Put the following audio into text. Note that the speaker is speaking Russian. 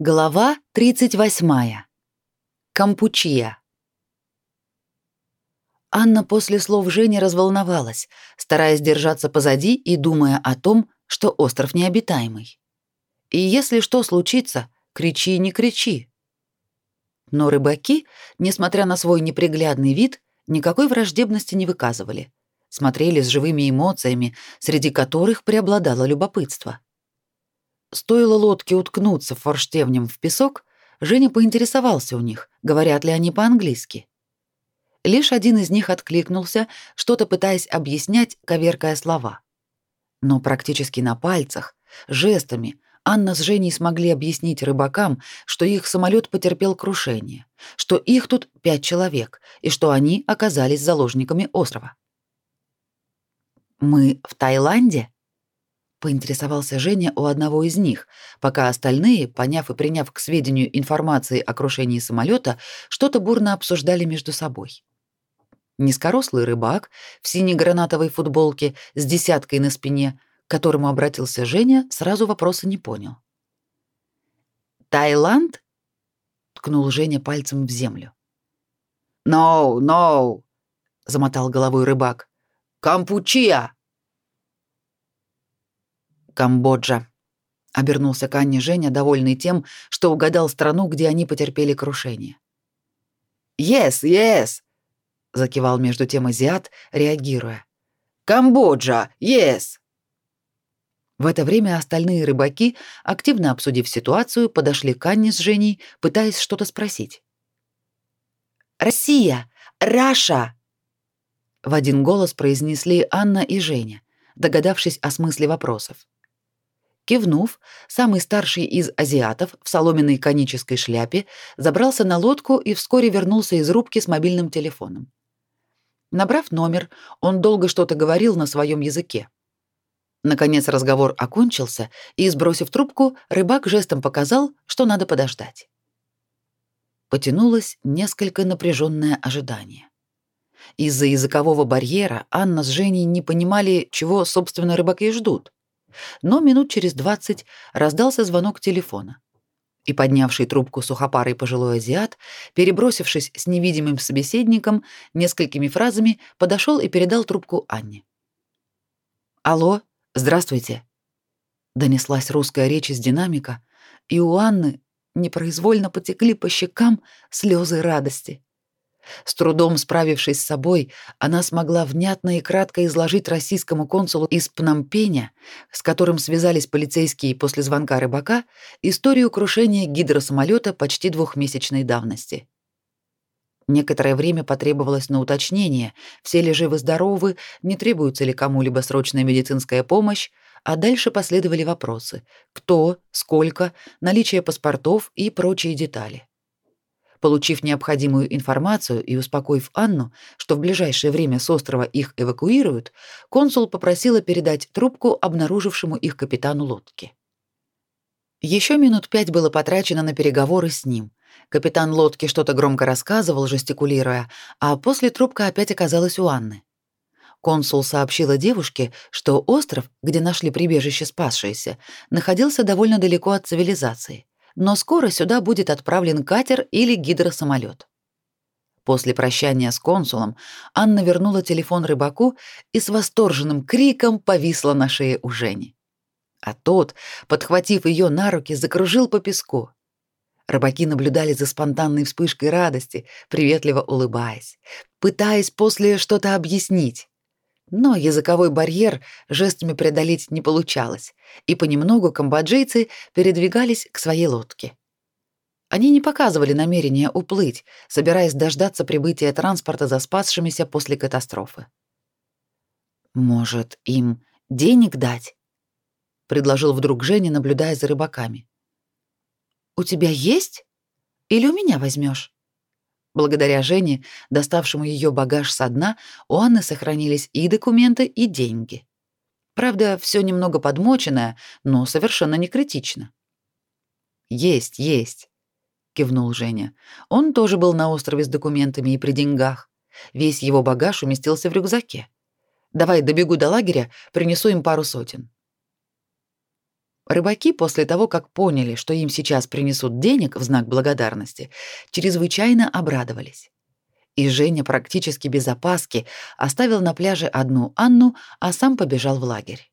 Глава 38. Кампучия. Анна после слов Жени разволновалась, стараясь держаться позади и думая о том, что остров необитаемый. И если что случится, кричи, не кричи. Но рыбаки, несмотря на свой неприглядный вид, никакой враждебности не выказывали. Смотрели с живыми эмоциями, среди которых преобладало любопытство. Стоило лодке уткнуться форштевнем в песок, Женя поинтересовался у них, говорят ли они по-английски. Лишь один из них откликнулся, что-то пытаясь объяснять, коверкая слова. Но практически на пальцах, жестами, Анна с Женей смогли объяснить рыбакам, что их самолет потерпел крушение, что их тут пять человек и что они оказались заложниками острова. «Мы в Таиланде?» Поинтересовался Женя у одного из них, пока остальные, поняв и приняв к сведению информации о крушении самолета, что-то бурно обсуждали между собой. Низкорослый рыбак в синей гранатовой футболке с десяткой на спине, к которому обратился Женя, сразу вопроса не понял. «Таиланд?» — ткнул Женя пальцем в землю. «No, no!» — замотал головой рыбак. «Кампучия!» Камбоджа. Обернулся к Анне Женя, довольный тем, что угадал страну, где они потерпели крушение. «Yes, yes!» — закивал между тем азиат, реагируя. «Камбоджа, yes!» В это время остальные рыбаки, активно обсудив ситуацию, подошли к Анне с Женей, пытаясь что-то спросить. «Россия! Раша!» В один голос произнесли Анна и Женя, догадавшись о смысле вопросов. Кивнув, самый старший из азиатов в соломенной конической шляпе забрался на лодку и вскоре вернулся из рубки с мобильным телефоном. Набрав номер, он долго что-то говорил на своем языке. Наконец разговор окончился, и, сбросив трубку, рыбак жестом показал, что надо подождать. Потянулось несколько напряженное ожидание. Из-за языкового барьера Анна с Женей не понимали, чего, собственно, рыбаки ждут но минут через двадцать раздался звонок телефона. И поднявший трубку сухопарый пожилой азиат, перебросившись с невидимым собеседником, несколькими фразами подошел и передал трубку Анне. «Алло, здравствуйте», — донеслась русская речь из динамика, и у Анны непроизвольно потекли по щекам слезы радости. С трудом справившись с собой, она смогла внятно и кратко изложить российскому консулу из Пномпеня, с которым связались полицейские после звонка рыбака, историю крушения гидросамолета почти двухмесячной давности. Некоторое время потребовалось на уточнение, все ли живы-здоровы, не требуется ли кому-либо срочная медицинская помощь, а дальше последовали вопросы: кто, сколько, наличие паспортов и прочие детали. Получив необходимую информацию и успокоив Анну, что в ближайшее время с острова их эвакуируют, консул попросила передать трубку обнаружившему их капитану лодки. Еще минут пять было потрачено на переговоры с ним. Капитан лодки что-то громко рассказывал, жестикулируя, а после трубка опять оказалась у Анны. Консул сообщила девушке, что остров, где нашли прибежище спасшиеся, находился довольно далеко от цивилизации но скоро сюда будет отправлен катер или гидросамолет. После прощания с консулом Анна вернула телефон рыбаку и с восторженным криком повисла на шее у Жени. А тот, подхватив ее на руки, закружил по песку. Рыбаки наблюдали за спонтанной вспышкой радости, приветливо улыбаясь, пытаясь после что-то объяснить. Но языковой барьер жестами преодолеть не получалось, и понемногу камбоджийцы передвигались к своей лодке. Они не показывали намерения уплыть, собираясь дождаться прибытия транспорта за спасшимися после катастрофы. «Может, им денег дать?» — предложил вдруг Женя, наблюдая за рыбаками. «У тебя есть? Или у меня возьмешь? Благодаря Жене, доставшему ее багаж со дна, у Анны сохранились и документы, и деньги. Правда, все немного подмоченное, но совершенно не критично. «Есть, есть», — кивнул Женя. Он тоже был на острове с документами и при деньгах. Весь его багаж уместился в рюкзаке. «Давай добегу до лагеря, принесу им пару сотен». Рыбаки после того, как поняли, что им сейчас принесут денег в знак благодарности, чрезвычайно обрадовались. И Женя практически без опаски оставил на пляже одну Анну, а сам побежал в лагерь.